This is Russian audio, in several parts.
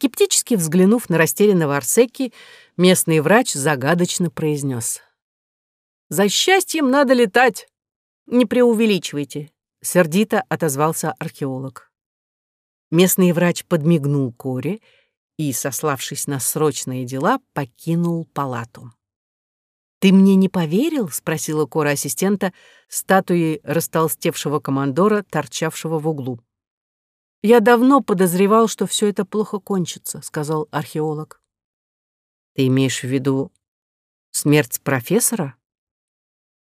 Скептически взглянув на растерянного Арсеки, местный врач загадочно произнес. «За счастьем надо летать! Не преувеличивайте!» — сердито отозвался археолог. Местный врач подмигнул Коре и, сославшись на срочные дела, покинул палату. «Ты мне не поверил?» — спросила Кора ассистента, статуей растолстевшего командора, торчавшего в углу. «Я давно подозревал, что все это плохо кончится», — сказал археолог. «Ты имеешь в виду смерть профессора?»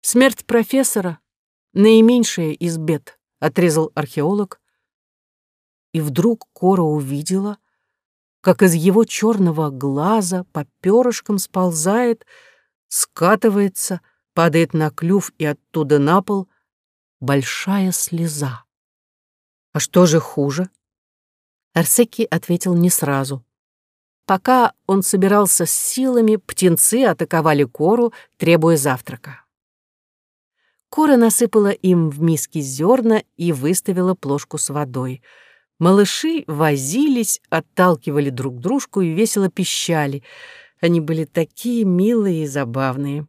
«Смерть профессора — наименьшая из бед», — отрезал археолог. И вдруг Кора увидела, как из его черного глаза по перышкам сползает, скатывается, падает на клюв и оттуда на пол большая слеза. А что же хуже? Арсеки ответил не сразу. Пока он собирался с силами, птенцы атаковали Кору, требуя завтрака. Кора насыпала им в миски зерна и выставила плошку с водой. Малыши возились, отталкивали друг дружку и весело пищали. Они были такие милые и забавные.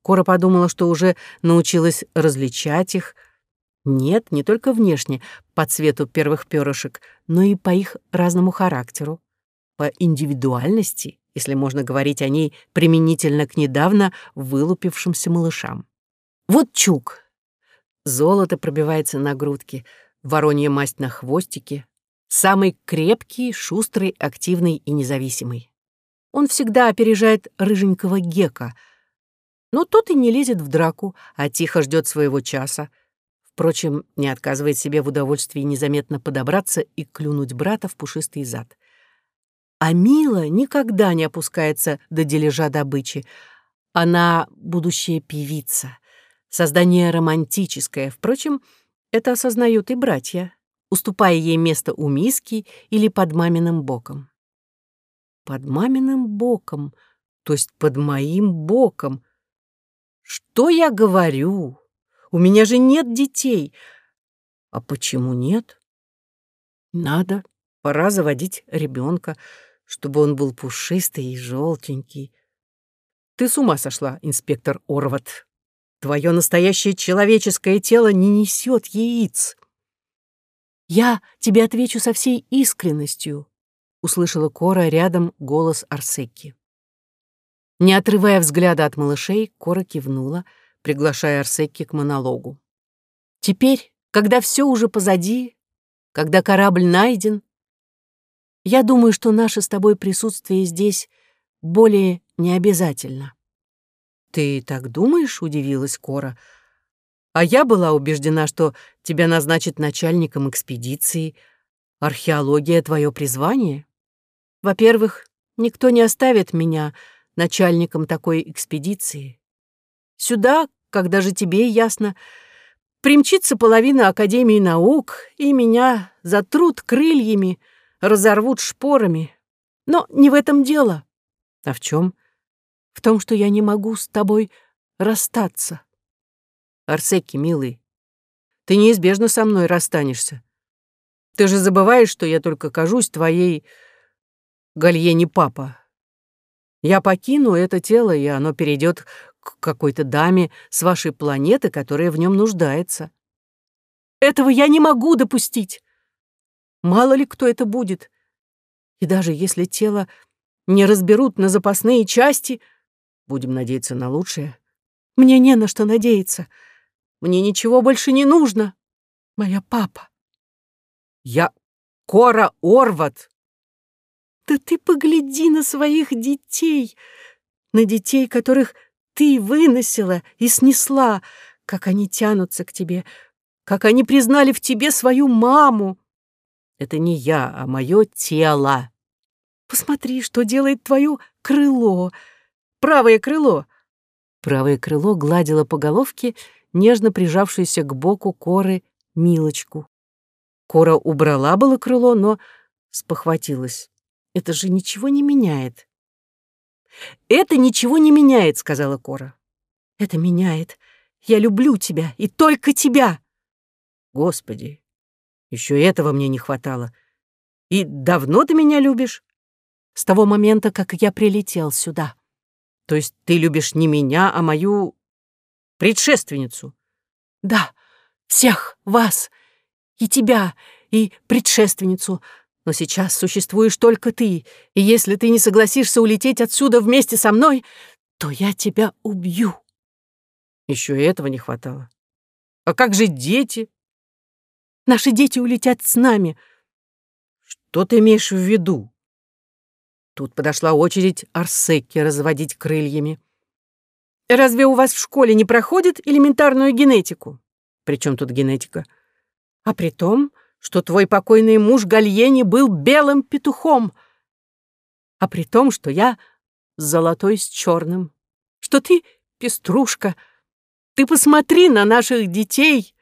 Кора подумала, что уже научилась различать их, нет, не только внешне, по цвету первых перышек, но и по их разному характеру, по индивидуальности, если можно говорить о ней применительно к недавно вылупившимся малышам. Вот чук. Золото пробивается на грудке, воронья масть на хвостике. Самый крепкий, шустрый, активный и независимый. Он всегда опережает рыженького гека, но тот и не лезет в драку, а тихо ждет своего часа — Впрочем, не отказывает себе в удовольствии незаметно подобраться и клюнуть брата в пушистый зад. А Мила никогда не опускается до дележа добычи. Она будущая певица, создание романтическое. Впрочем, это осознают и братья, уступая ей место у миски или под маминым боком. Под маминым боком, то есть под моим боком. Что я говорю? У меня же нет детей. А почему нет? Надо, пора заводить ребенка, чтобы он был пушистый и желтенький. Ты с ума сошла, инспектор Орват. Твое настоящее человеческое тело не несет яиц. Я тебе отвечу со всей искренностью, услышала Кора рядом голос Арсеки. Не отрывая взгляда от малышей, Кора кивнула — приглашая Арсеки к монологу. «Теперь, когда все уже позади, когда корабль найден, я думаю, что наше с тобой присутствие здесь более не обязательно». «Ты так думаешь?» — удивилась Кора. «А я была убеждена, что тебя назначат начальником экспедиции. Археология — твое призвание. Во-первых, никто не оставит меня начальником такой экспедиции. Сюда, когда же тебе ясно, примчится половина Академии наук, и меня затрут крыльями, разорвут шпорами. Но не в этом дело. А в чем? В том, что я не могу с тобой расстаться. Арсеки, милый, ты неизбежно со мной расстанешься. Ты же забываешь, что я только кажусь твоей Гальене папа. Я покину это тело, и оно перейдет к какой-то даме с вашей планеты, которая в нем нуждается. Этого я не могу допустить. Мало ли кто это будет. И даже если тело не разберут на запасные части, будем надеяться на лучшее, мне не на что надеяться. Мне ничего больше не нужно. Моя папа. Я Кора Орват. Да ты погляди на своих детей, на детей, которых ты выносила и снесла, как они тянутся к тебе, как они признали в тебе свою маму. Это не я, а мое тело. Посмотри, что делает твое крыло, правое крыло. Правое крыло гладило по головке нежно прижавшуюся к боку коры Милочку. Кора убрала было крыло, но спохватилась. Это же ничего не меняет. «Это ничего не меняет», — сказала Кора. «Это меняет. Я люблю тебя, и только тебя». «Господи, еще этого мне не хватало. И давно ты меня любишь?» с того момента, как я прилетел сюда. То есть ты любишь не меня, а мою предшественницу? Да, всех вас, и тебя, и предшественницу. Но сейчас существуешь только ты, и если ты не согласишься улететь отсюда вместе со мной, то я тебя убью. Еще и этого не хватало. А как же дети? Наши дети улетят с нами. Что ты имеешь в виду? Тут подошла очередь Арсеки разводить крыльями. Разве у вас в школе не проходит элементарную генетику? Причем тут генетика? А при том, что твой покойный муж Гальени был белым петухом. А при том, что я золотой с черным. Что ты пеструшка. Ты посмотри на наших детей.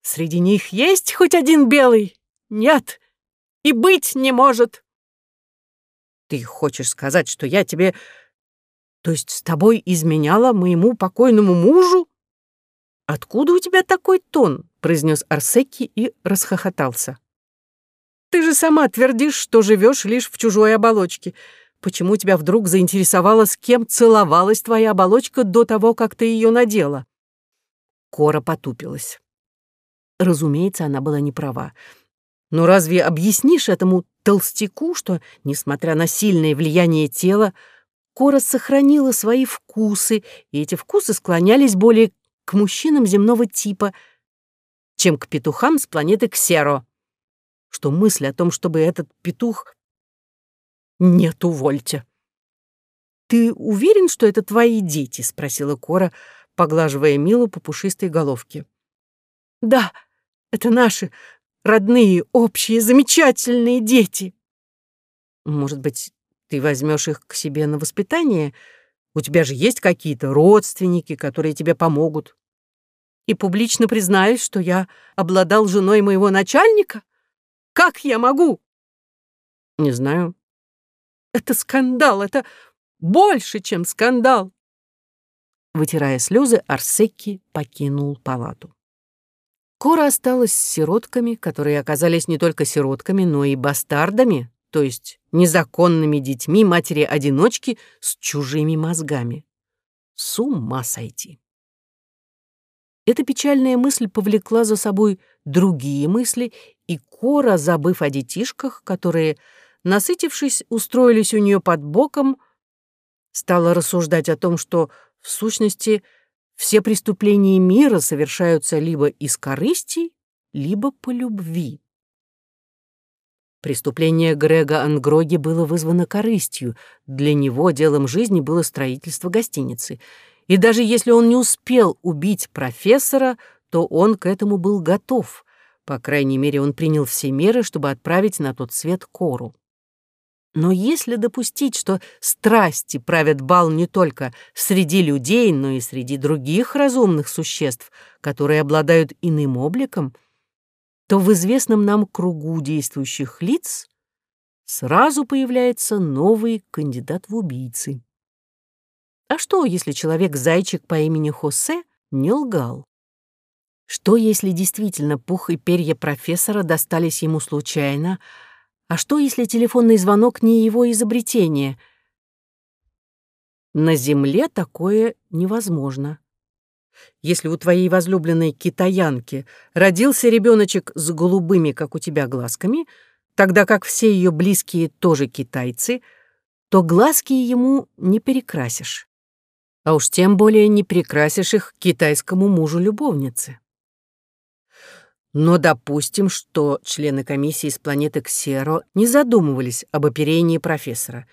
Среди них есть хоть один белый? Нет. И быть не может. Ты хочешь сказать, что я тебе... То есть с тобой изменяла моему покойному мужу? Откуда у тебя такой тон? Произнес Арсеки и расхохотался. Ты же сама твердишь, что живешь лишь в чужой оболочке. Почему тебя вдруг заинтересовало, с кем целовалась твоя оболочка до того, как ты ее надела? Кора потупилась. Разумеется, она была не права. Но разве объяснишь этому толстяку, что, несмотря на сильное влияние тела, Кора сохранила свои вкусы, и эти вкусы склонялись более к мужчинам земного типа, чем к петухам с планеты Ксеро. Что мысль о том, чтобы этот петух... Нет, увольте. «Ты уверен, что это твои дети?» — спросила Кора, поглаживая Милу по пушистой головке. «Да, это наши, родные, общие, замечательные дети. Может быть, ты возьмешь их к себе на воспитание? У тебя же есть какие-то родственники, которые тебе помогут. И публично признаюсь, что я обладал женой моего начальника? Как я могу? Не знаю. Это скандал, это больше, чем скандал. Вытирая слезы, Арсеки покинул палату. Кора осталась с сиротками, которые оказались не только сиротками, но и бастардами, то есть незаконными детьми матери-одиночки с чужими мозгами. С ума сойти. Эта печальная мысль повлекла за собой другие мысли, и Кора, забыв о детишках, которые, насытившись, устроились у нее под боком, стала рассуждать о том, что, в сущности, все преступления мира совершаются либо из корысти, либо по любви. Преступление Грега Ангроги было вызвано корыстью. Для него делом жизни было строительство гостиницы. И даже если он не успел убить профессора, то он к этому был готов. По крайней мере, он принял все меры, чтобы отправить на тот свет Кору. Но если допустить, что страсти правят бал не только среди людей, но и среди других разумных существ, которые обладают иным обликом, то в известном нам кругу действующих лиц сразу появляется новый кандидат в убийцы. А что, если человек-зайчик по имени Хосе не лгал? Что, если действительно пух и перья профессора достались ему случайно, а что, если телефонный звонок не его изобретение? На Земле такое невозможно. Если у твоей возлюбленной китаянки родился ребеночек с голубыми, как у тебя, глазками, тогда как все ее близкие тоже китайцы, то глазки ему не перекрасишь. А уж тем более не перекрасишь их китайскому мужу любовницы. Но допустим, что члены комиссии с планеты Ксеро не задумывались об оперении профессора.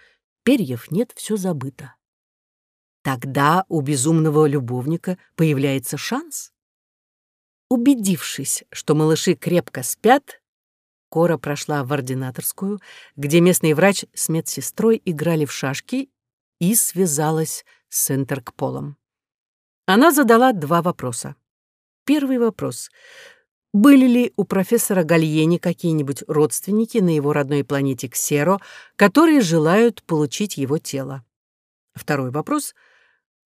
Перьев нет, все забыто. Тогда у безумного любовника появляется шанс. Убедившись, что малыши крепко спят, Кора прошла в ординаторскую, где местный врач с медсестрой играли в шашки и связалась с Интеркполом. Она задала два вопроса. Первый вопрос — были ли у профессора Гальени какие-нибудь родственники на его родной планете Ксеро, которые желают получить его тело? Второй вопрос.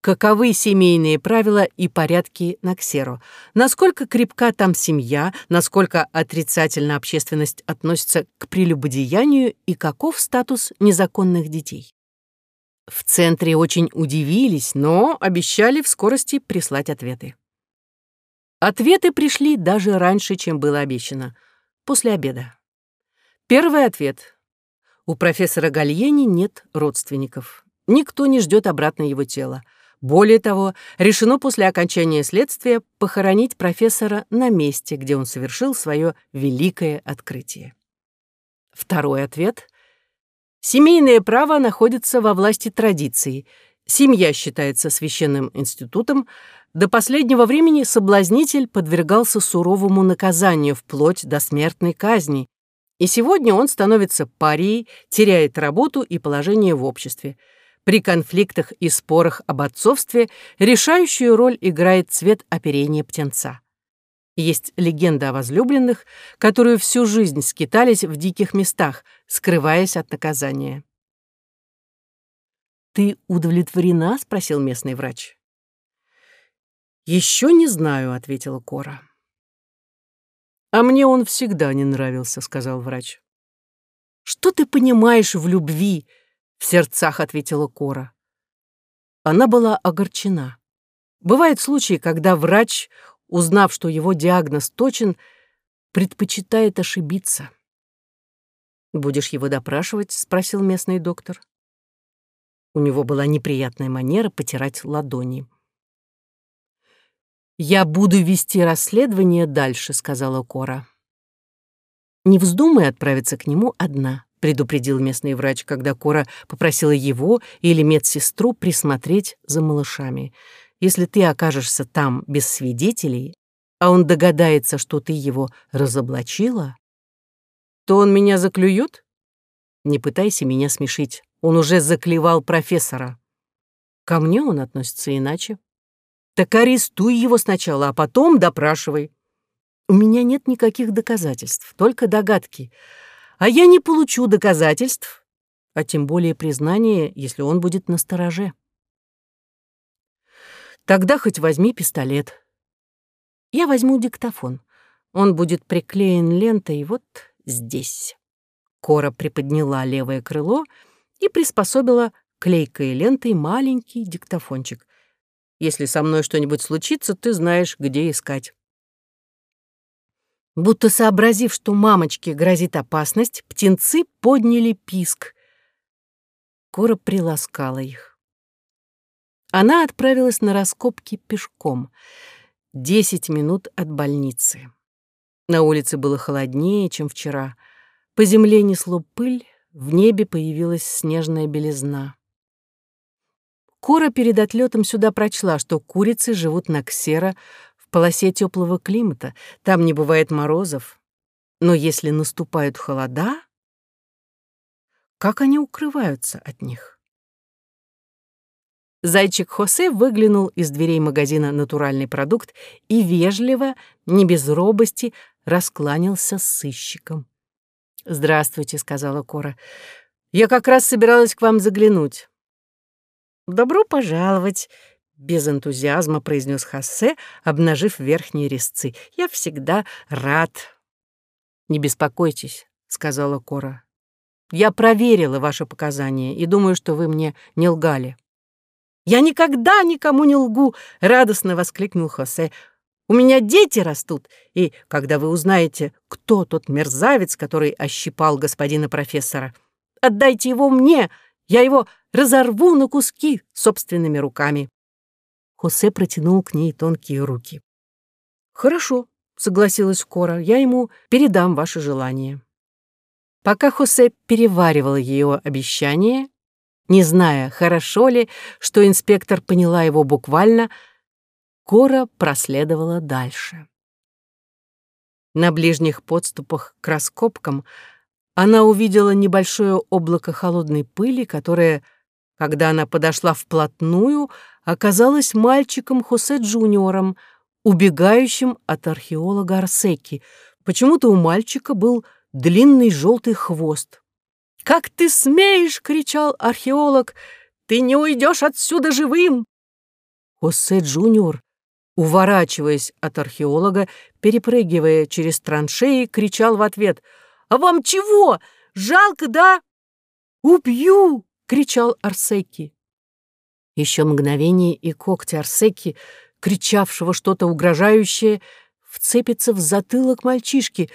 каковы семейные правила и порядки на Ксеро, насколько крепка там семья, насколько отрицательно общественность относится к прелюбодеянию и каков статус незаконных детей. В центре очень удивились, но обещали в скорости прислать ответы. Ответы пришли даже раньше, чем было обещано, после обеда. Первый ответ. У профессора Гальени нет родственников. Никто не ждет обратно его тело. Более того, решено после окончания следствия похоронить профессора на месте, где он совершил свое великое открытие. Второй ответ. Семейное право находится во власти традиции. Семья считается священным институтом. До последнего времени соблазнитель подвергался суровому наказанию вплоть до смертной казни. И сегодня он становится парией, теряет работу и положение в обществе. При конфликтах и спорах об отцовстве решающую роль играет цвет оперения птенца. Есть легенда о возлюбленных, которую всю жизнь скитались в диких местах, скрываясь от наказания. «Ты удовлетворена?» — спросил местный врач. «Еще не знаю», — ответила Кора. «А мне он всегда не нравился», — сказал врач. «Что ты понимаешь в любви?» в сердцах ответила Кора. Она была огорчена. Бывают случаи, когда врач, узнав, что его диагноз точен, предпочитает ошибиться. «Будешь его допрашивать?» — спросил местный доктор. У него была неприятная манера потирать ладони. «Я буду вести расследование дальше», — сказала Кора. «Не вздумай отправиться к нему одна предупредил местный врач, когда Кора попросила его или медсестру присмотреть за малышами. Если ты окажешься там без свидетелей, а он догадается, что ты его разоблачила, то он меня заклюет? Не пытайся меня смешить. Он уже заклевал профессора. Ко мне он относится иначе. Так арестуй его сначала, а потом допрашивай. У меня нет никаких доказательств, только догадки а я не получу доказательств, а тем более признания, если он будет на стороже. Тогда хоть возьми пистолет. Я возьму диктофон. Он будет приклеен лентой вот здесь. Кора приподняла левое крыло и приспособила клейкой лентой маленький диктофончик. Если со мной что-нибудь случится, ты знаешь, где искать. Будто сообразив, что мамочке грозит опасность, птенцы подняли писк. Кора приласкала их. Она отправилась на раскопки пешком. Десять минут от больницы. На улице было холоднее, чем вчера. По земле несло пыль, в небе появилась снежная белизна. Кора перед отлетом сюда прочла, что курицы живут на ксера полосе теплого климата, там не бывает морозов. Но если наступают холода, как они укрываются от них? Зайчик Хосе выглянул из дверей магазина «Натуральный продукт» и вежливо, не без робости, раскланялся с сыщиком. «Здравствуйте», — сказала Кора. «Я как раз собиралась к вам заглянуть». «Добро пожаловать», без энтузиазма произнес Хассе, обнажив верхние резцы. «Я всегда рад». «Не беспокойтесь», — сказала Кора. «Я проверила ваши показания и думаю, что вы мне не лгали». «Я никогда никому не лгу!» — радостно воскликнул Хосе. «У меня дети растут, и когда вы узнаете, кто тот мерзавец, который ощипал господина профессора, отдайте его мне, я его разорву на куски собственными руками». Хосе протянул к ней тонкие руки. «Хорошо», — согласилась Кора, — «я ему передам ваше желание». Пока Хосе переваривал ее обещание, не зная, хорошо ли, что инспектор поняла его буквально, Кора проследовала дальше. На ближних подступах к раскопкам она увидела небольшое облако холодной пыли, которое, когда она подошла вплотную, оказалась мальчиком Хосе Джуниором, убегающим от археолога Арсеки. Почему-то у мальчика был длинный желтый хвост. «Как ты смеешь!» — кричал археолог. «Ты не уйдешь отсюда живым!» Хосе Джуниор, уворачиваясь от археолога, перепрыгивая через траншеи, кричал в ответ «А вам чего? Жалко, да?» «Убью!» — кричал Арсеки. Еще мгновение, и когти Арсеки, кричавшего что-то угрожающее, вцепится в затылок мальчишки.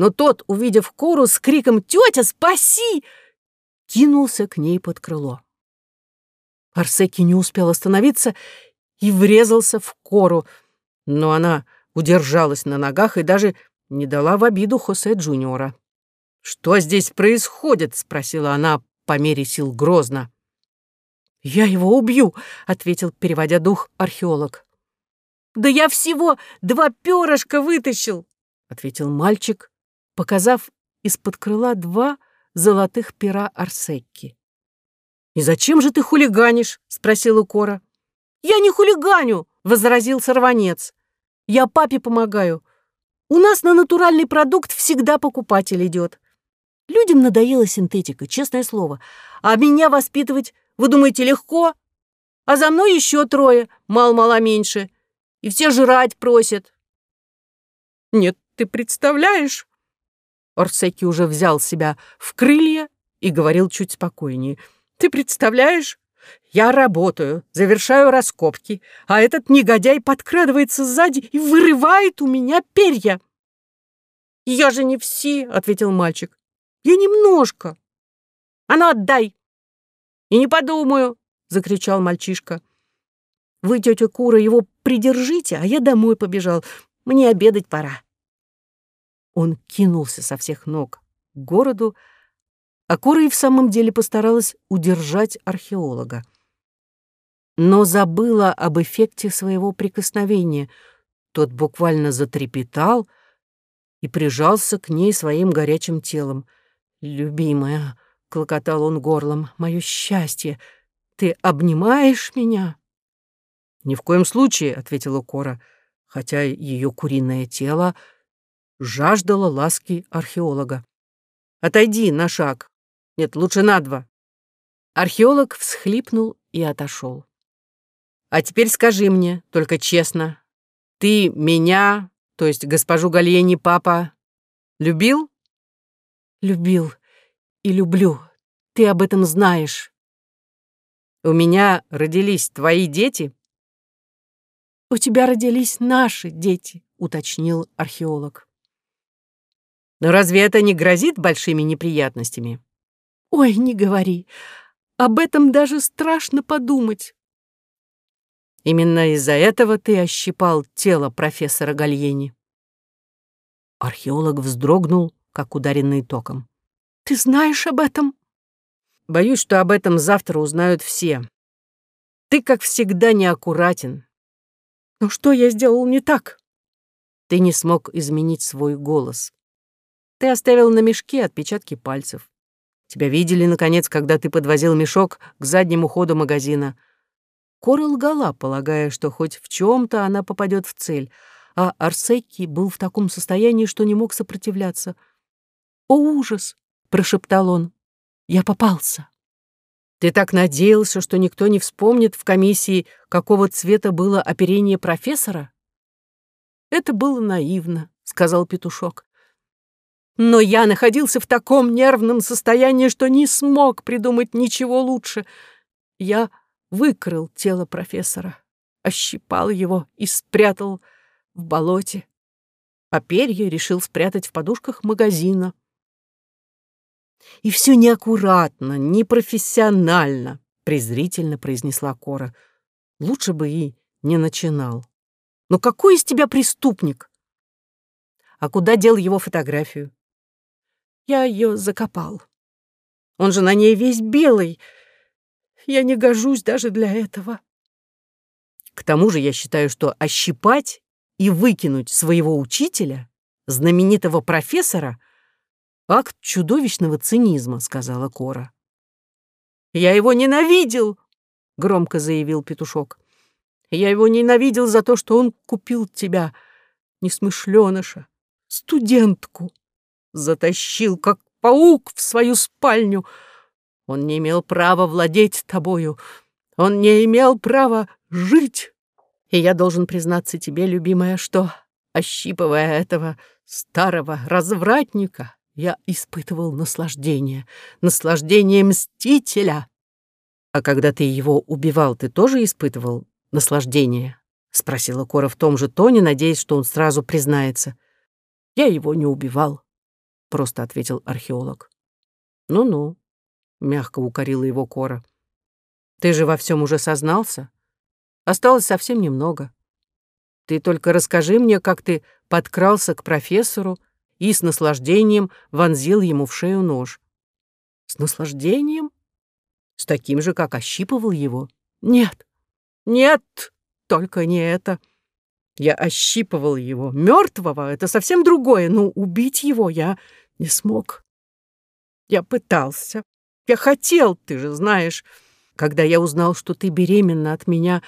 Но тот, увидев Кору, с криком «Тетя, спаси!» кинулся к ней под крыло. Арсеки не успел остановиться и врезался в Кору, но она удержалась на ногах и даже не дала в обиду Хосе Джуниора. «Что здесь происходит?» — спросила она по мере сил грозно. «Я его убью», — ответил, переводя дух, археолог. «Да я всего два перышка вытащил», — ответил мальчик, показав из-под крыла два золотых пера Арсекки. «И зачем же ты хулиганишь?» — спросила Кора. «Я не хулиганю», — возразил сорванец. «Я папе помогаю. У нас на натуральный продукт всегда покупатель идет. Людям надоела синтетика, честное слово. А меня воспитывать, вы думаете, легко? А за мной еще трое, мало-мало меньше. И все жрать просят». «Нет, ты представляешь?» Орсеки уже взял себя в крылья и говорил чуть спокойнее — ты представляешь? Я работаю, завершаю раскопки, а этот негодяй подкрадывается сзади и вырывает у меня перья. «Я же не все», — ответил мальчик. «Я немножко». «А ну, отдай!» «И не подумаю», — закричал мальчишка. «Вы, тетя Кура, его придержите, а я домой побежал. Мне обедать пора». Он кинулся со всех ног к городу, а Кора и в самом деле постаралась удержать археолога. Но забыла об эффекте своего прикосновения. Тот буквально затрепетал и прижался к ней своим горячим телом. «Любимая», — клокотал он горлом, — «моё счастье, ты обнимаешь меня?» «Ни в коем случае», — ответила Кора, хотя ее куриное тело жаждало ласки археолога. «Отойди на шаг, нет, лучше на два. Археолог всхлипнул и отошел. А теперь скажи мне, только честно, ты меня, то есть госпожу Гальени папа, любил? Любил и люблю. Ты об этом знаешь. У меня родились твои дети? У тебя родились наши дети, уточнил археолог. Но разве это не грозит большими неприятностями? Ой, не говори. Об этом даже страшно подумать. Именно из-за этого ты ощипал тело профессора Гальени. Археолог вздрогнул, как ударенный током. Ты знаешь об этом? Боюсь, что об этом завтра узнают все. Ты, как всегда, неаккуратен. Но что я сделал не так? Ты не смог изменить свой голос. Ты оставил на мешке отпечатки пальцев. Тебя видели, наконец, когда ты подвозил мешок к заднему ходу магазина. Кора лгала, полагая, что хоть в чем то она попадет в цель, а Арсеки был в таком состоянии, что не мог сопротивляться. «О, ужас!» — прошептал он. «Я попался». «Ты так надеялся, что никто не вспомнит в комиссии, какого цвета было оперение профессора?» «Это было наивно», — сказал петушок. Но я находился в таком нервном состоянии, что не смог придумать ничего лучше. Я выкрыл тело профессора, ощипал его и спрятал в болоте, а перья решил спрятать в подушках магазина. «И все неаккуратно, непрофессионально», — презрительно произнесла Кора. «Лучше бы и не начинал. Но какой из тебя преступник?» «А куда дел его фотографию?» Я ее закопал. Он же на ней весь белый. Я не гожусь даже для этого. К тому же я считаю, что ощипать и выкинуть своего учителя, знаменитого профессора, акт чудовищного цинизма, сказала Кора. Я его ненавидел, громко заявил петушок. Я его ненавидел за то, что он купил тебя, несмышленыша, студентку затащил, как паук, в свою спальню. Он не имел права владеть тобою. Он не имел права жить. И я должен признаться тебе, любимая, что, ощипывая этого старого развратника, я испытывал наслаждение, наслаждение мстителя. А когда ты его убивал, ты тоже испытывал наслаждение? Спросила Кора в том же тоне, надеясь, что он сразу признается. Я его не убивал, просто ответил археолог. Ну-ну, мягко укорила его Кора. Ты же во всем уже сознался. Осталось совсем немного. Ты только расскажи мне, как ты подкрался к профессору и с наслаждением вонзил ему в шею нож. С наслаждением? С таким же, как ощипывал его? Нет, нет, только не это. Я ощипывал его. Мертвого — это совсем другое, но убить его я не смог. Я пытался. Я хотел, ты же знаешь. Когда я узнал, что ты беременна от меня,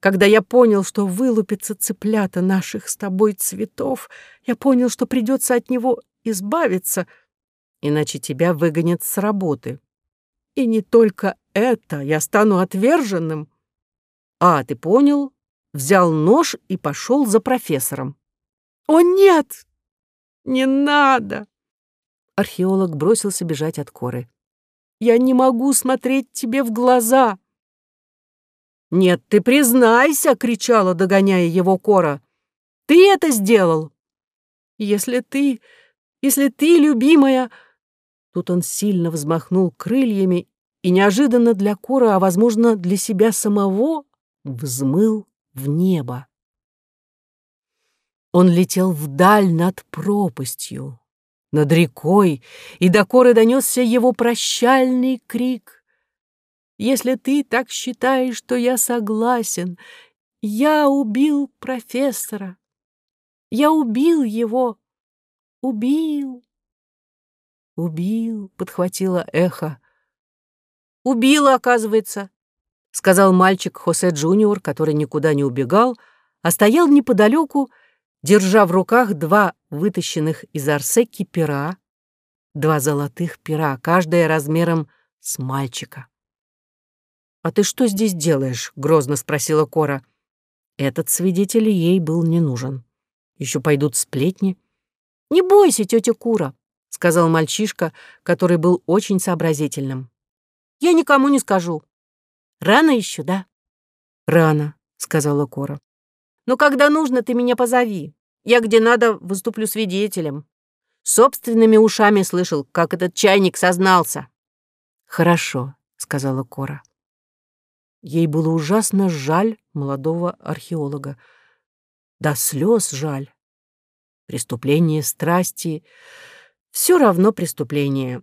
когда я понял, что вылупятся цыплята наших с тобой цветов, я понял, что придется от него избавиться, иначе тебя выгонят с работы. И не только это, я стану отверженным. А, ты понял? Взял нож и пошел за профессором. О, нет! Не надо! Археолог бросился бежать от коры. Я не могу смотреть тебе в глаза. «Нет, ты признайся!» — кричала, догоняя его Кора. «Ты это сделал!» «Если ты, если ты, любимая...» Тут он сильно взмахнул крыльями и неожиданно для Кора, а, возможно, для себя самого, взмыл в небо. Он летел вдаль над пропастью, над рекой, и до Коры донесся его прощальный крик. Если ты так считаешь, что я согласен, я убил профессора. Я убил его. Убил. Убил, подхватила эхо. Убила, оказывается, сказал мальчик Хосе Джуниор, который никуда не убегал, а стоял неподалеку, держа в руках два вытащенных из арсеки пера, два золотых пера, каждое размером с мальчика. «А ты что здесь делаешь?» — грозно спросила Кора. Этот свидетель ей был не нужен. Еще пойдут сплетни. «Не бойся, тетя Кура», — сказал мальчишка, который был очень сообразительным. «Я никому не скажу. Рано еще, да?» «Рано», — сказала Кора. «Но когда нужно, ты меня позови. Я где надо выступлю свидетелем. Собственными ушами слышал, как этот чайник сознался». «Хорошо», — сказала Кора. Ей было ужасно жаль молодого археолога. До слез жаль. Преступление страсти — все равно преступление.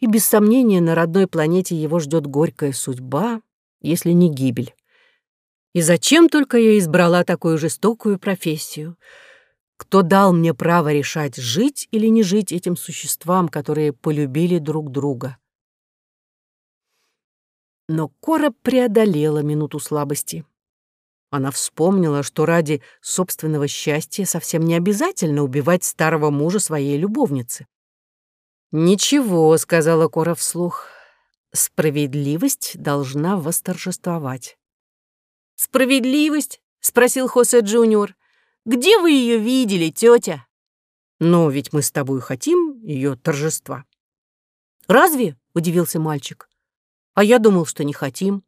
И без сомнения на родной планете его ждет горькая судьба, если не гибель. И зачем только я избрала такую жестокую профессию? Кто дал мне право решать, жить или не жить этим существам, которые полюбили друг друга? Но Кора преодолела минуту слабости. Она вспомнила, что ради собственного счастья совсем не обязательно убивать старого мужа своей любовницы. «Ничего», — сказала Кора вслух, — «справедливость должна восторжествовать». «Справедливость?» — спросил Хосе Джуниор. «Где вы ее видели, тетя?» «Но ведь мы с тобой хотим ее торжества». «Разве?» — удивился мальчик. А я думал, что не хотим.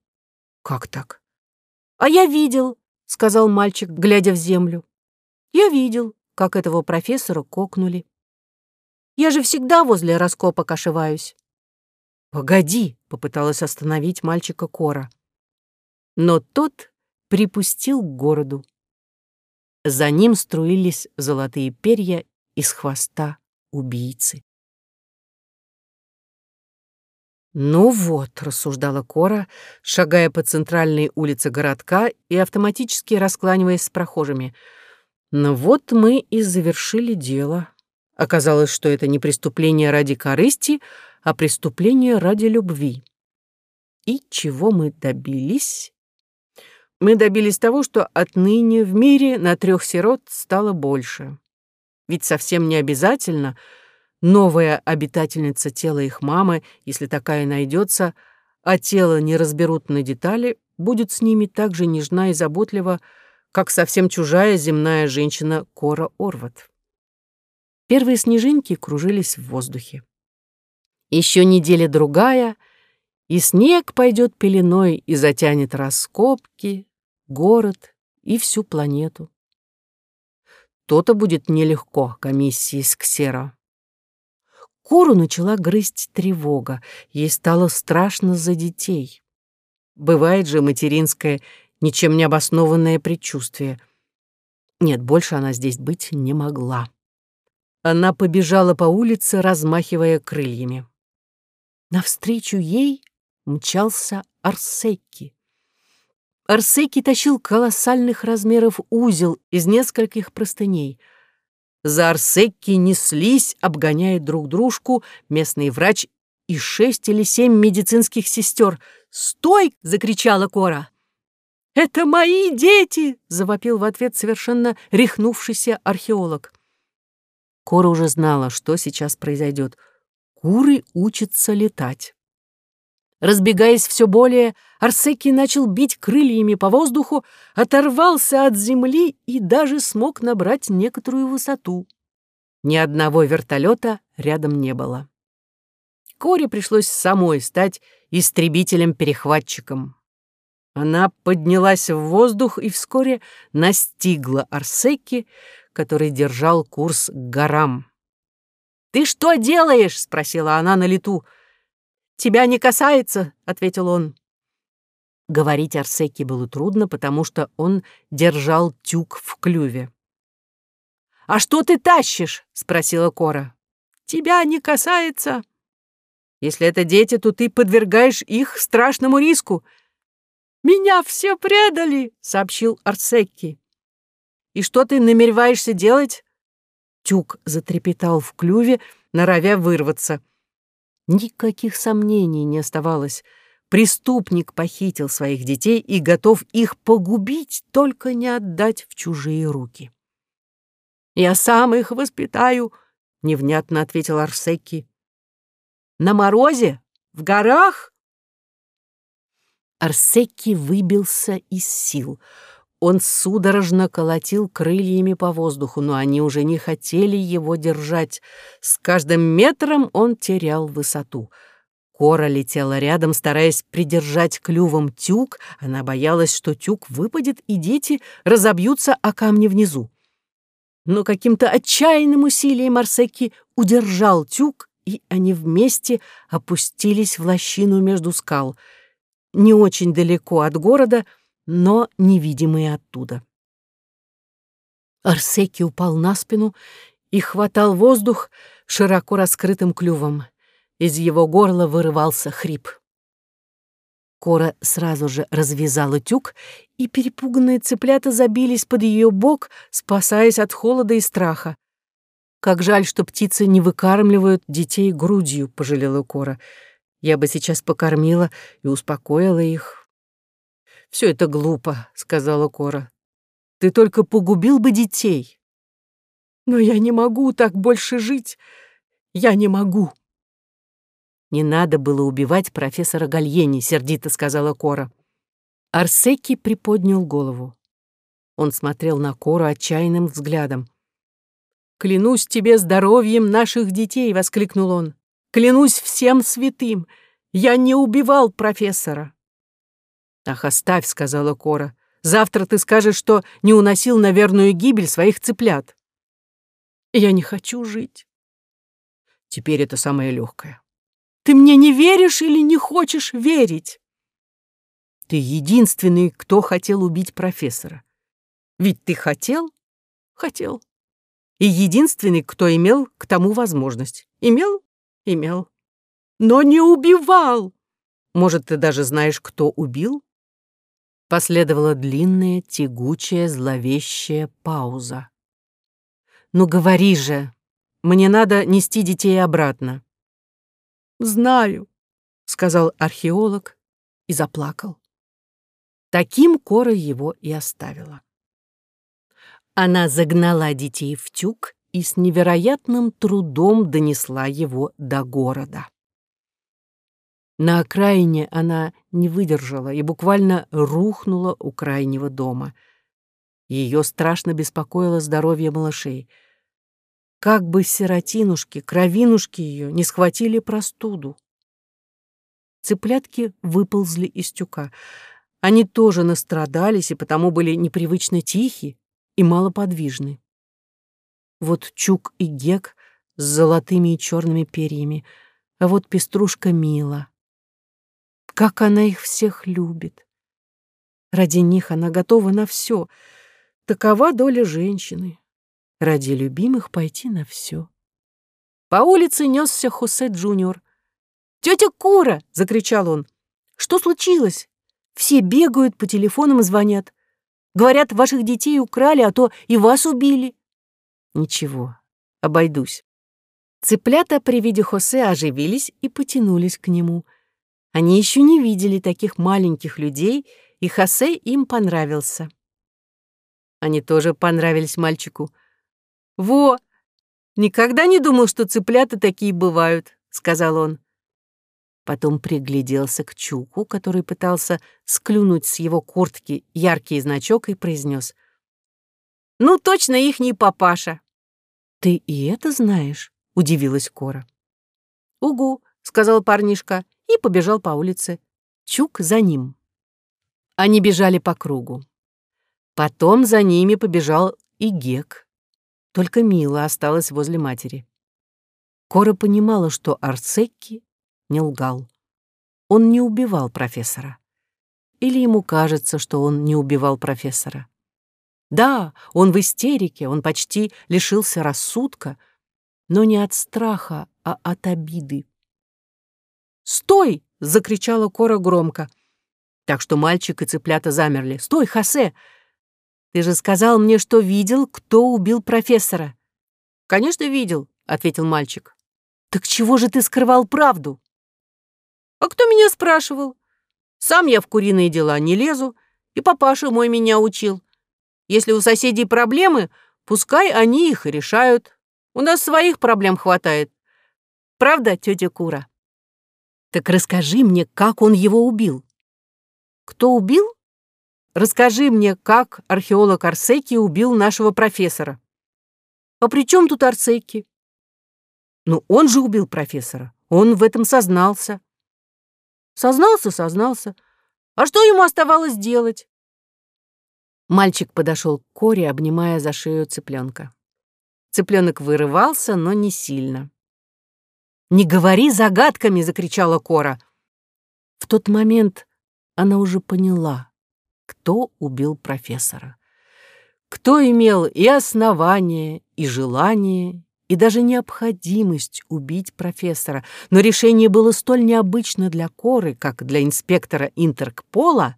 Как так? А я видел, сказал мальчик, глядя в землю. Я видел, как этого профессора кокнули. Я же всегда возле раскопок ошиваюсь. Погоди, попыталась остановить мальчика Кора. Но тот припустил к городу. За ним струились золотые перья из хвоста убийцы. «Ну вот», — рассуждала Кора, шагая по центральной улице городка и автоматически раскланиваясь с прохожими. «Ну вот мы и завершили дело. Оказалось, что это не преступление ради корысти, а преступление ради любви. И чего мы добились?» Мы добились того, что отныне в мире на трех сирот стало больше. Ведь совсем не обязательно — новая обитательница тела их мамы, если такая найдется, а тело не разберут на детали, будет с ними так же нежна и заботлива, как совсем чужая земная женщина Кора Орват. Первые снежинки кружились в воздухе. Еще неделя-другая, и снег пойдет пеленой и затянет раскопки, город и всю планету. То-то будет нелегко комиссии с Ксера. Кору начала грызть тревога, ей стало страшно за детей. Бывает же материнское, ничем не обоснованное предчувствие. Нет, больше она здесь быть не могла. Она побежала по улице, размахивая крыльями. Навстречу ей мчался Арсекки. Арсеки тащил колоссальных размеров узел из нескольких простыней. За Арсеки неслись, обгоняя друг дружку, местный врач и шесть или семь медицинских сестер. «Стой!» — закричала Кора. «Это мои дети!» — завопил в ответ совершенно рехнувшийся археолог. Кора уже знала, что сейчас произойдет. Куры учатся летать. Разбегаясь все более, Арсеки начал бить крыльями по воздуху, оторвался от земли и даже смог набрать некоторую высоту. Ни одного вертолета рядом не было. Коре пришлось самой стать истребителем-перехватчиком. Она поднялась в воздух и вскоре настигла Арсеки, который держал курс к горам. «Ты что делаешь?» — спросила она на лету. «Тебя не касается», — ответил он. Говорить Арсеке было трудно, потому что он держал тюк в клюве. «А что ты тащишь?» — спросила Кора. «Тебя не касается». «Если это дети, то ты подвергаешь их страшному риску». «Меня все предали», — сообщил Арсекки. «И что ты намереваешься делать?» Тюк затрепетал в клюве, норовя вырваться. Никаких сомнений не оставалось. Преступник похитил своих детей и готов их погубить, только не отдать в чужие руки. «Я сам их воспитаю», — невнятно ответил Арсеки. «На морозе? В горах?» Арсеки выбился из сил — он судорожно колотил крыльями по воздуху, но они уже не хотели его держать. С каждым метром он терял высоту. Кора летела рядом, стараясь придержать клювом тюк. Она боялась, что тюк выпадет, и дети разобьются о камни внизу. Но каким-то отчаянным усилием Арсеки удержал тюк, и они вместе опустились в лощину между скал. Не очень далеко от города — но невидимые оттуда. Арсеки упал на спину и хватал воздух широко раскрытым клювом. Из его горла вырывался хрип. Кора сразу же развязала тюк, и перепуганные цыплята забились под ее бок, спасаясь от холода и страха. «Как жаль, что птицы не выкармливают детей грудью», — пожалела Кора. «Я бы сейчас покормила и успокоила их, все это глупо», — сказала Кора. «Ты только погубил бы детей». «Но я не могу так больше жить. Я не могу». «Не надо было убивать профессора Гальени», — сердито сказала Кора. Арсеки приподнял голову. Он смотрел на Кору отчаянным взглядом. «Клянусь тебе здоровьем наших детей!» — воскликнул он. «Клянусь всем святым! Я не убивал профессора!» «Ах, оставь», — сказала Кора. «Завтра ты скажешь, что не уносил на верную гибель своих цыплят». «Я не хочу жить». Теперь это самое легкое. «Ты мне не веришь или не хочешь верить?» «Ты единственный, кто хотел убить профессора. Ведь ты хотел?» «Хотел». «И единственный, кто имел к тому возможность. Имел?» «Имел». «Но не убивал!» «Может, ты даже знаешь, кто убил?» Последовала длинная, тягучая, зловещая пауза. «Ну говори же! Мне надо нести детей обратно». «Знаю», — сказал археолог и заплакал. Таким Кора его и оставила. Она загнала детей в тюк и с невероятным трудом донесла его до города. На окраине она не выдержала и буквально рухнула у крайнего дома. Ее страшно беспокоило здоровье малышей. Как бы сиротинушки, кровинушки ее не схватили простуду. Цыплятки выползли из тюка. Они тоже настрадались и потому были непривычно тихи и малоподвижны. Вот Чук и Гек с золотыми и черными перьями, а вот пеструшка Мила. Как она их всех любит. Ради них она готова на все. Такова доля женщины. Ради любимых пойти на все. По улице несся Хосе Джуниор. «Тетя Кура!» — закричал он. «Что случилось? Все бегают, по телефонам звонят. Говорят, ваших детей украли, а то и вас убили». «Ничего, обойдусь». Цыплята при виде Хосе оживились и потянулись к нему. Они еще не видели таких маленьких людей, и Хосе им понравился. Они тоже понравились мальчику. «Во! Никогда не думал, что цыплята такие бывают», — сказал он. Потом пригляделся к Чуку, который пытался склюнуть с его куртки яркий значок и произнес. «Ну, точно ихний папаша!» «Ты и это знаешь?» — удивилась Кора. «Угу», — сказал парнишка и побежал по улице. Чук за ним. Они бежали по кругу. Потом за ними побежал и Гек. Только Мила осталась возле матери. Кора понимала, что Арсекки не лгал. Он не убивал профессора. Или ему кажется, что он не убивал профессора. Да, он в истерике, он почти лишился рассудка, но не от страха, а от обиды. «Стой!» — закричала Кора громко. Так что мальчик и цыплята замерли. «Стой, Хосе! Ты же сказал мне, что видел, кто убил профессора». «Конечно, видел», — ответил мальчик. «Так чего же ты скрывал правду?» А кто меня спрашивал? Сам я в куриные дела не лезу, и папаша мой меня учил. Если у соседей проблемы, пускай они их и решают. У нас своих проблем хватает. Правда, тетя Кура? Так расскажи мне, как он его убил. Кто убил? Расскажи мне, как археолог Арсеки убил нашего профессора. А при чем тут Арсеки? Ну, он же убил профессора. Он в этом сознался. Сознался, сознался. А что ему оставалось делать? Мальчик подошел к Коре, обнимая за шею цыпленка. Цыпленок вырывался, но не сильно. «Не говори загадками!» — закричала Кора. В тот момент она уже поняла, кто убил профессора. Кто имел и основание, и желание, и даже необходимость убить профессора, но решение было столь необычно для Коры, как для инспектора Интеркпола,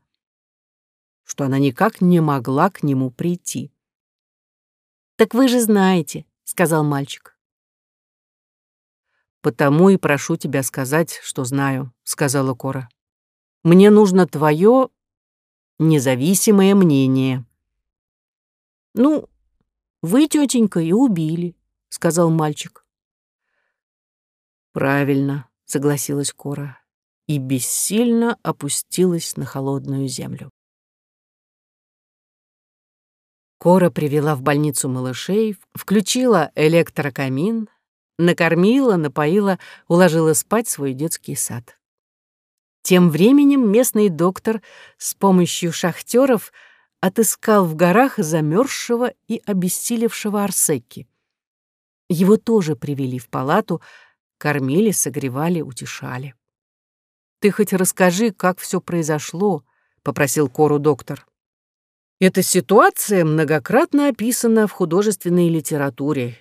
что она никак не могла к нему прийти. «Так вы же знаете», — сказал мальчик. «Потому и прошу тебя сказать, что знаю», — сказала Кора. «Мне нужно твое независимое мнение». «Ну, вы, тетенька, и убили», — сказал мальчик. «Правильно», — согласилась Кора и бессильно опустилась на холодную землю. Кора привела в больницу малышей, включила электрокамин, накормила, напоила, уложила спать свой детский сад. Тем временем местный доктор с помощью шахтеров отыскал в горах замерзшего и обессилевшего Арсеки. Его тоже привели в палату, кормили, согревали, утешали. «Ты хоть расскажи, как все произошло», — попросил Кору доктор. Эта ситуация многократно описана в художественной литературе,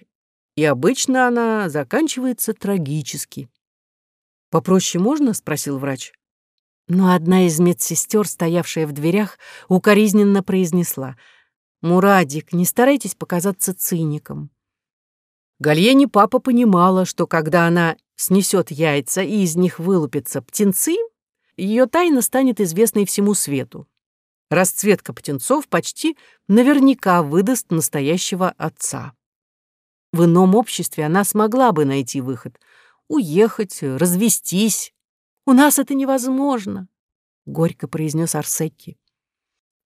и обычно она заканчивается трагически. «Попроще можно?» — спросил врач. Но одна из медсестер, стоявшая в дверях, укоризненно произнесла. «Мурадик, не старайтесь показаться циником. Гальени папа понимала, что когда она снесет яйца и из них вылупятся птенцы, ее тайна станет известной всему свету. Расцветка птенцов почти наверняка выдаст настоящего отца. В ином обществе она смогла бы найти выход — уехать, развестись, У нас это невозможно, — горько произнес Арсекки.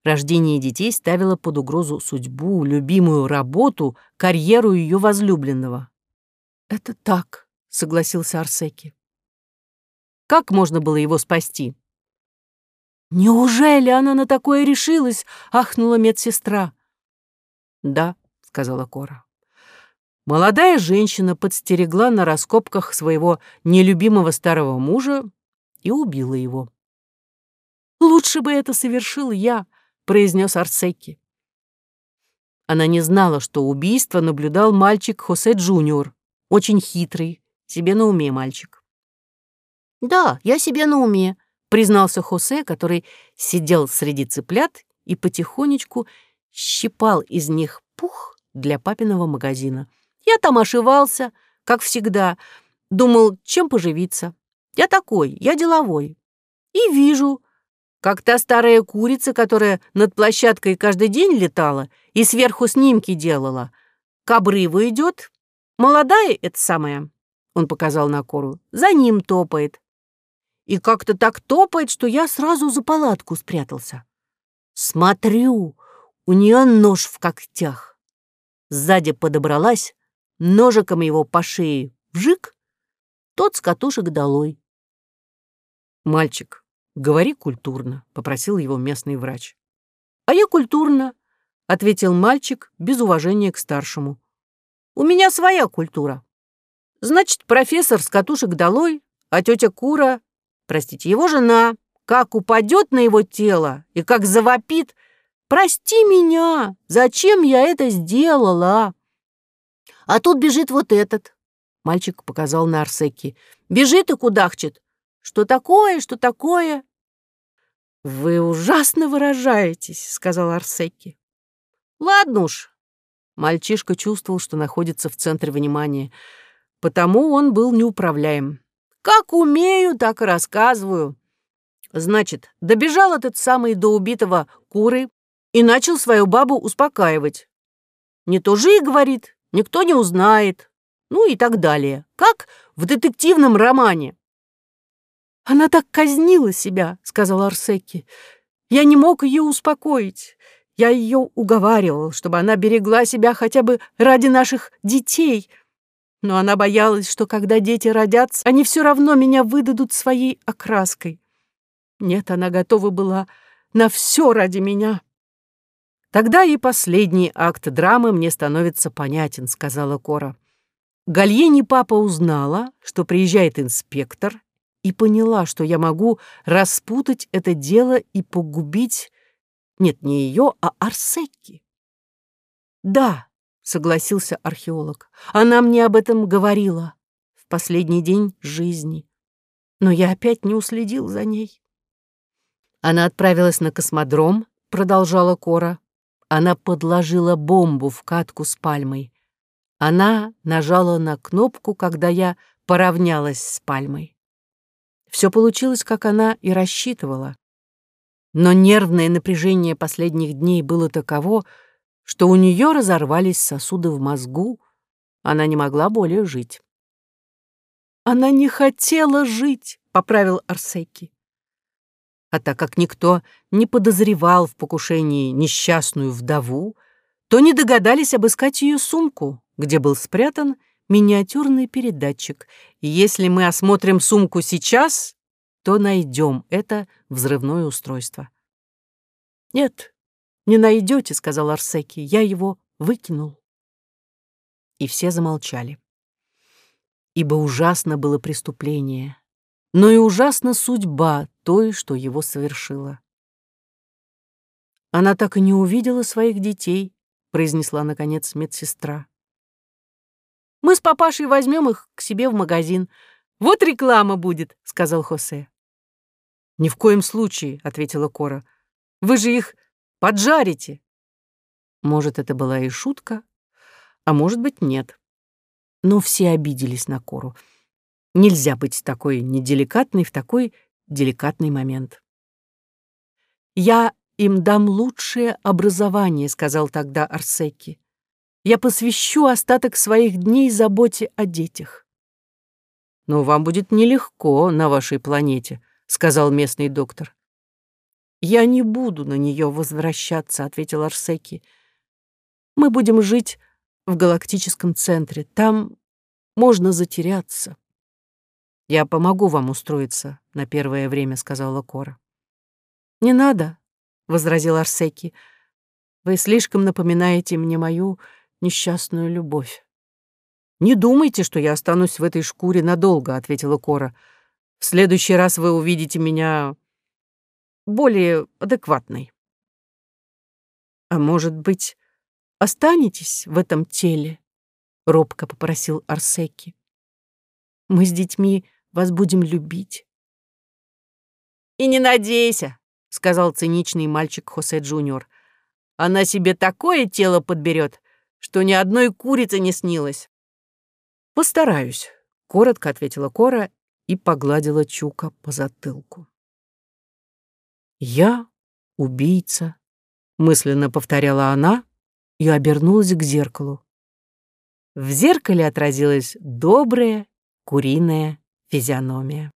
Рождение детей ставило под угрозу судьбу, любимую работу, карьеру ее возлюбленного. «Это так», — согласился Арсеки. «Как можно было его спасти?» «Неужели она на такое решилась?» — ахнула медсестра. «Да», — сказала Кора. Молодая женщина подстерегла на раскопках своего нелюбимого старого мужа и убила его. «Лучше бы это совершил я», произнес Арсеки. Она не знала, что убийство наблюдал мальчик Хосе Джуниор, очень хитрый, себе на уме мальчик. «Да, я себе на уме», — признался Хосе, который сидел среди цыплят и потихонечку щипал из них пух для папиного магазина. «Я там ошивался, как всегда, думал, чем поживиться. Я такой, я деловой. И вижу, как та старая курица, которая над площадкой каждый день летала и сверху снимки делала. К обрыву идет. Молодая это самая, он показал на кору, за ним топает. И как-то так топает, что я сразу за палатку спрятался. Смотрю, у нее нож в когтях. Сзади подобралась, ножиком его по шее вжик, тот с катушек долой. Мальчик, «Говори культурно», — попросил его местный врач. «А я культурно», — ответил мальчик без уважения к старшему. «У меня своя культура. Значит, профессор с катушек долой, а тетя Кура, простите, его жена, как упадет на его тело и как завопит, «Прости меня! Зачем я это сделала?» А тут бежит вот этот. Мальчик показал на Арсеки. Бежит и кудахчет. Что такое, что такое? Вы ужасно выражаетесь, сказал Арсеки. Ладно уж. Мальчишка чувствовал, что находится в центре внимания, потому он был неуправляем. Как умею, так и рассказываю. Значит, добежал этот самый до убитого куры и начал свою бабу успокаивать. «Не тужи», — говорит, — «никто не узнает». Ну и так далее. Как в детективном романе. «Она так казнила себя», — сказал Арсеки. «Я не мог ее успокоить. Я ее уговаривал, чтобы она берегла себя хотя бы ради наших детей. Но она боялась, что когда дети родятся, они все равно меня выдадут своей окраской. Нет, она готова была на все ради меня». «Тогда и последний акт драмы мне становится понятен», — сказала Кора. Гальени папа узнала, что приезжает инспектор, и поняла, что я могу распутать это дело и погубить... Нет, не ее, а Арсекки. «Да», — согласился археолог, — «она мне об этом говорила в последний день жизни. Но я опять не уследил за ней». Она отправилась на космодром, продолжала Кора. Она подложила бомбу в катку с пальмой. Она нажала на кнопку, когда я поравнялась с пальмой. Все получилось, как она и рассчитывала. Но нервное напряжение последних дней было таково, что у нее разорвались сосуды в мозгу, она не могла более жить. «Она не хотела жить», — поправил Арсеки. А так как никто не подозревал в покушении несчастную вдову, то не догадались обыскать ее сумку, где был спрятан миниатюрный передатчик. И если мы осмотрим сумку сейчас, то найдем это взрывное устройство. «Нет, не найдете», — сказал Арсеки, — «я его выкинул». И все замолчали. Ибо ужасно было преступление, но и ужасна судьба той, что его совершила. Она так и не увидела своих детей, произнесла, наконец, медсестра. Мы с папашей возьмем их к себе в магазин. Вот реклама будет», — сказал Хосе. «Ни в коем случае», — ответила Кора. «Вы же их поджарите». Может, это была и шутка, а может быть, нет. Но все обиделись на Кору. Нельзя быть такой неделикатной в такой деликатный момент. «Я им дам лучшее образование», — сказал тогда Арсеки я посвящу остаток своих дней заботе о детях. «Но вам будет нелегко на вашей планете», — сказал местный доктор. «Я не буду на нее возвращаться», — ответил Арсеки. «Мы будем жить в галактическом центре. Там можно затеряться». «Я помогу вам устроиться на первое время», — сказала Кора. «Не надо», — возразил Арсеки. «Вы слишком напоминаете мне мою несчастную любовь». «Не думайте, что я останусь в этой шкуре надолго», — ответила Кора. «В следующий раз вы увидите меня более адекватной». «А может быть, останетесь в этом теле?» — робко попросил Арсеки. «Мы с детьми вас будем любить». «И не надейся», — сказал циничный мальчик Хосе Джуниор. «Она себе такое тело подберет, что ни одной курицы не снилось». «Постараюсь», — коротко ответила Кора и погладила Чука по затылку. «Я убийца», — мысленно повторяла она и обернулась к зеркалу. В зеркале отразилась добрая куриная физиономия.